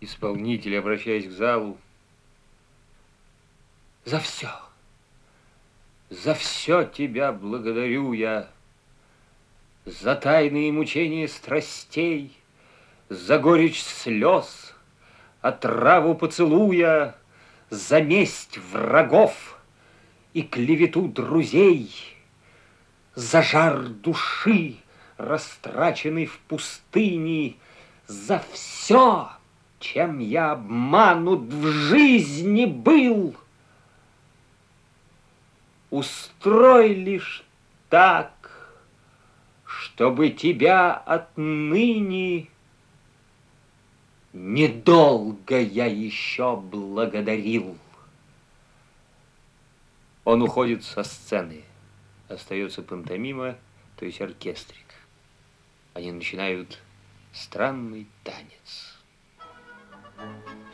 Исполнитель, обращаясь к залу, за все, за все тебя благодарю я, за тайные мучения страстей, за горечь слез, отраву поцелуя, за месть врагов и клевету друзей, за жар души, растраченный в пустыне, за все, чем я обманут в жизни был. Устрой лишь так, чтобы тебя отныне недолго я еще благодарил. Он уходит со сцены. Остается пантомима, то есть оркестрик. Они начинают странный танец. Thank you.